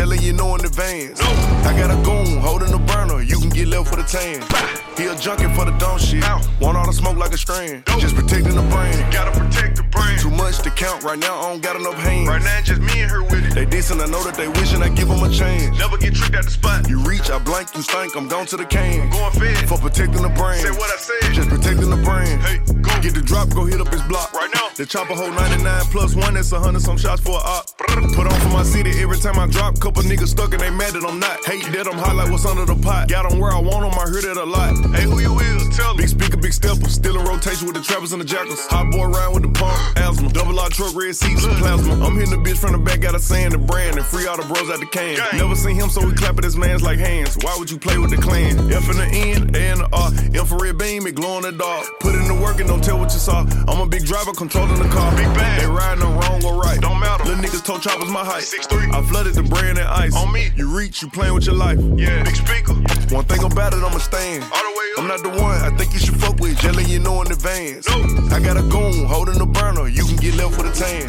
should fuck with, jelly you know in advance. I got a goon holding the burner, you can get left with a tan. He a junkie for the dumb shit. Want all the smoke like a strand. Just protecting the brand. Gotta protect the brain. Too much to count right now, I don't got enough hands. Right now, just me They decent, I know that they wishing I give them a chance. Never get tricked at the spot. You reach, I blank, you stink, I'm gone to the can. Going fed. For protecting the brand. Say what I said. Just protecting the brand. Hey, go. Get the drop, go hit up his block. Right now. The chopper hold 99 plus one, that's a hundred some shots for a op. Put on for my city every time I drop. Couple niggas stuck and they mad that I'm not. Hate that I'm hot like what's under the pot. Got them where I want them, I heard it a lot. Hey, who you is? Tell. Big speaker, big stepper. Still in rotation with the trappers and the jackals. Hot boy ride with the pump, asthma. Double R truck, red seats, plasma. I'm hitting the bitch from the back, got a saying the brand and free all the bros out the can. Never seen him, so we clap at his mans like hands. Why would you play with the clan? F in the N, A in the R. Infrared beam, it glow in the dark. Put in the work and don't tell what you saw. I'm a big driver controlling the car. Big bag. They riding the wrong or right. Don't matter. Little niggas told choppers my height. Six three. I flooded the brand and ice. On me. You reach, you playing with your life. Yeah. Big speaker. One thing about it, I'ma stand. All the way up. I'm not the one I think you should fuck with, jelly you know in advance. No. I got a goon holding the burner, you can get left with a tan.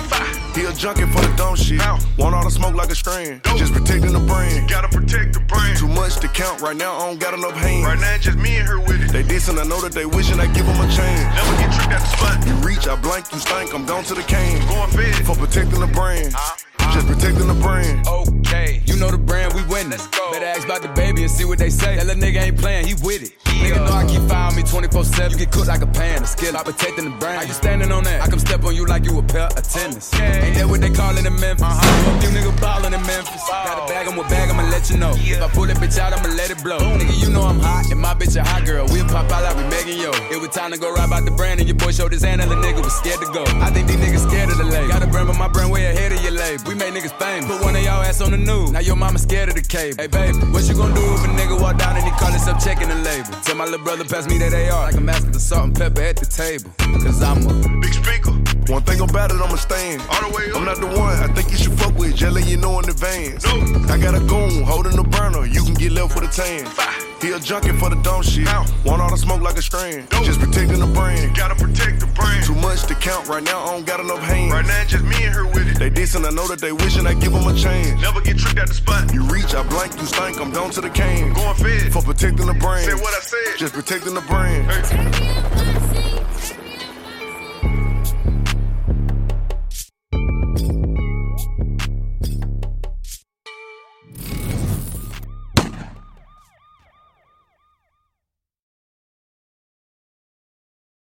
He a junkie for the dumb shit. Ow. Want all the smoke like a strand. Dope. Just protecting the brand. Gotta protect the brain. Too much to count right now, I don't got enough hands. Right now, just me and her with it. They decent, I know that they wishing I give them a chance. Never get tricked at the spot. You reach, I blank, you stink, I'm gone to the can. Going fed. For protecting the brand. Uh-huh. Just protecting the brand. Okay, you know the brand, we winning. Let's go. Better ask about the baby and see what they say. That little nigga ain't playing, he with it. Nigga know I keep firing me 24 7. You get cooked like a pan, a skill. I protecting the brand. How you standing on that? I come step on you like you a pair of tennis. Ain't that what they callin' in Memphis? Uh-huh. You nigga ballin' in Memphis. Got a bag, I'm a bag, I'ma let you know. If I pull that bitch out, I'ma let it blow. Nigga, you know I'm hot, and my bitch a hot girl. We'll pop out like we time to go right about the brand, and your boy showed his hand, and the nigga was scared to go. I think these niggas scared of the label. Got a brand, but my brand way ahead of your label. We make niggas famous. Put one of y'all ass on the news. Now your mama scared of the cable. Hey, baby, what you gonna do if a nigga walk down and he call himself checking the label? Tell my little brother pass me that AR like I'm asking for salt and pepper at the table. Cause I'm a. One thing about it, I'ma stand. All the way up. I'm not the one I think you should fuck with, jelly you know in advance. No. I got a goon holding the burner, you can get left with a tan. He a junkie for the dumb shit. Ow. Want all the smoke like a strand. Dope. Just protecting the brand. Gotta protect the brain. Too much to count right now, I don't got enough hands. Right now, just me and her with it. They decent, I know that they wishing I give them a chance. Never get tricked at the spot. You reach, I blank, you stink, I'm down to the can. Going fed. For protecting the brand. Say what I said. Just protecting the brand. Hey.